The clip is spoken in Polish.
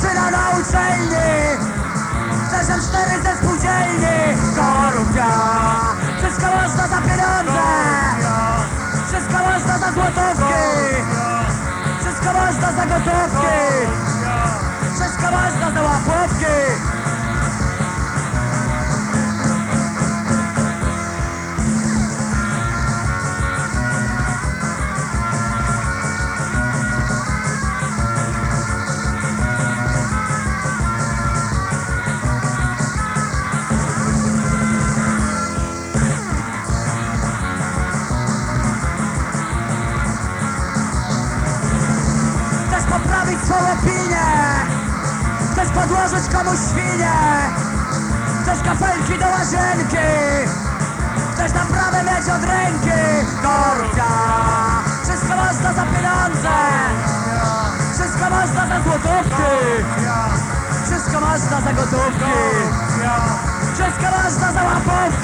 syna na uczelni. Chcesz M4 ze spółdzielni Korupcja. Wszystko można za pieniądze. Wszystko można za złotówki. Wszystko można za gotówki opinię Chcesz podłożyć komuś świnię Chcesz kafelki do łazienki. Chcesz naprawę mieć od ręki. Korupcja Wszystko można za pieniądze. Wszystko można za złotówki. Wszystko można za gotówki. Wszystko można za łapówki